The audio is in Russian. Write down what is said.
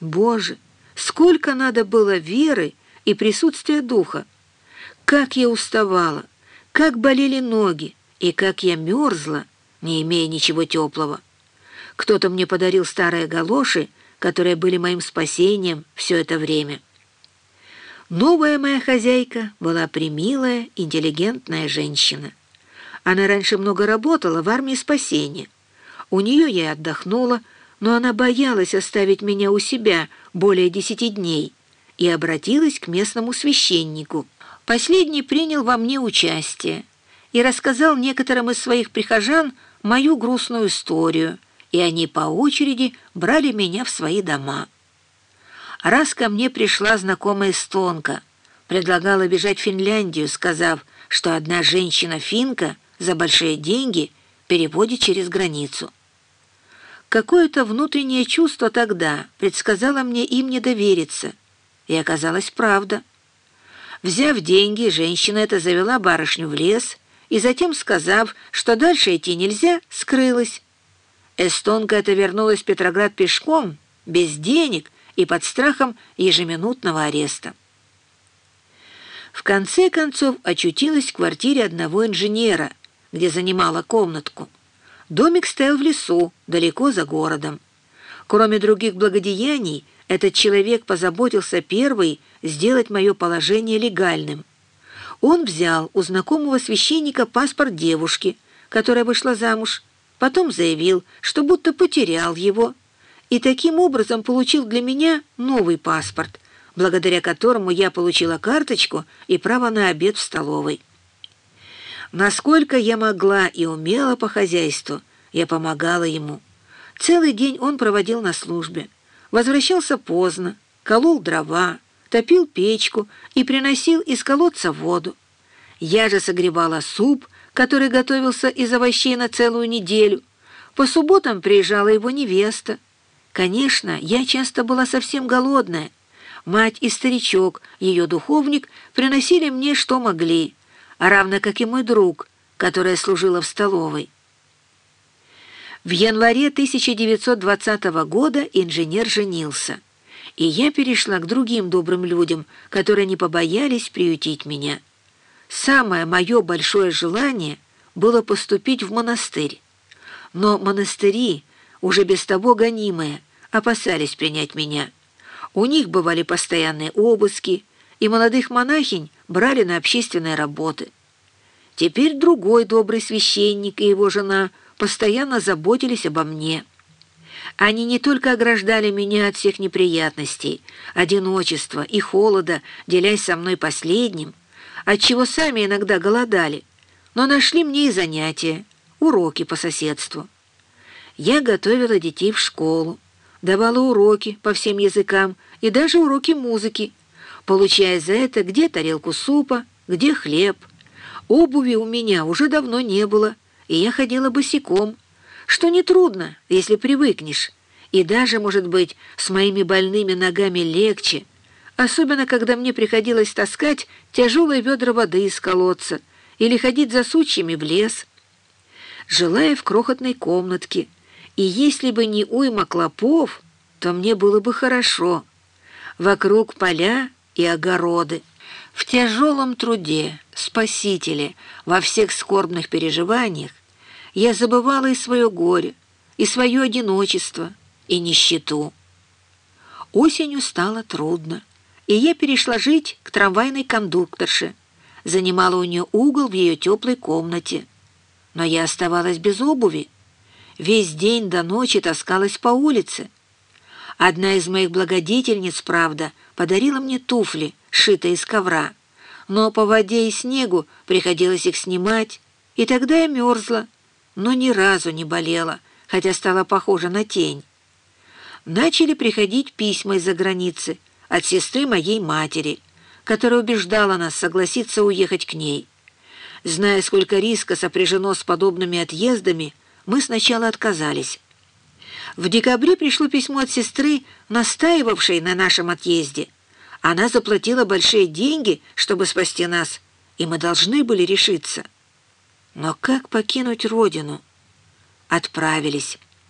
Боже, сколько надо было веры и присутствия духа! Как я уставала, как болели ноги и как я мерзла, не имея ничего теплого. Кто-то мне подарил старые галоши, которые были моим спасением все это время. Новая моя хозяйка была примилая, интеллигентная женщина. Она раньше много работала в армии спасения. У нее я отдохнула, но она боялась оставить меня у себя более десяти дней и обратилась к местному священнику. Последний принял во мне участие и рассказал некоторым из своих прихожан мою грустную историю, и они по очереди брали меня в свои дома. Раз ко мне пришла знакомая эстонка, предлагала бежать в Финляндию, сказав, что одна женщина-финка за большие деньги переводит через границу. Какое-то внутреннее чувство тогда предсказало мне им не довериться, и оказалось правда. Взяв деньги, женщина эта завела барышню в лес и затем, сказав, что дальше идти нельзя, скрылась. Эстонка эта вернулась в Петроград пешком, без денег и под страхом ежеминутного ареста. В конце концов очутилась в квартире одного инженера, где занимала комнатку. Домик стоял в лесу, далеко за городом. Кроме других благодеяний, этот человек позаботился первый сделать мое положение легальным. Он взял у знакомого священника паспорт девушки, которая вышла замуж, потом заявил, что будто потерял его, и таким образом получил для меня новый паспорт, благодаря которому я получила карточку и право на обед в столовой. Насколько я могла и умела по хозяйству, я помогала ему. Целый день он проводил на службе. Возвращался поздно, колол дрова, топил печку и приносил из колодца воду. Я же согревала суп, который готовился из овощей на целую неделю. По субботам приезжала его невеста. Конечно, я часто была совсем голодная. Мать и старичок, ее духовник, приносили мне, что могли — равно как и мой друг, которая служила в столовой. В январе 1920 года инженер женился, и я перешла к другим добрым людям, которые не побоялись приютить меня. Самое мое большое желание было поступить в монастырь. Но монастыри, уже без того гонимые, опасались принять меня. У них бывали постоянные обыски, и молодых монахинь брали на общественные работы. Теперь другой добрый священник и его жена постоянно заботились обо мне. Они не только ограждали меня от всех неприятностей, одиночества и холода, делясь со мной последним, отчего сами иногда голодали, но нашли мне и занятия, уроки по соседству. Я готовила детей в школу, давала уроки по всем языкам и даже уроки музыки, получая за это где тарелку супа, где хлеб. Обуви у меня уже давно не было, и я ходила босиком, что нетрудно, если привыкнешь, и даже, может быть, с моими больными ногами легче, особенно когда мне приходилось таскать тяжелые ведра воды из колодца или ходить за сучьями в лес. Жила в крохотной комнатке, и если бы не уйма клопов, то мне было бы хорошо. Вокруг поля и огороды. В тяжелом труде, спасителе, во всех скорбных переживаниях я забывала и свое горе, и свое одиночество, и нищету. Осенью стало трудно, и я перешла жить к трамвайной кондукторше, занимала у нее угол в ее теплой комнате. Но я оставалась без обуви. Весь день до ночи таскалась по улице. Одна из моих благодетельниц, правда, подарила мне туфли, сшитые из ковра, но по воде и снегу приходилось их снимать, и тогда я мерзла, но ни разу не болела, хотя стала похожа на тень. Начали приходить письма из-за границы от сестры моей матери, которая убеждала нас согласиться уехать к ней. Зная, сколько риска сопряжено с подобными отъездами, мы сначала отказались. В декабре пришло письмо от сестры, настаивавшей на нашем отъезде. Она заплатила большие деньги, чтобы спасти нас, и мы должны были решиться. Но как покинуть родину? Отправились.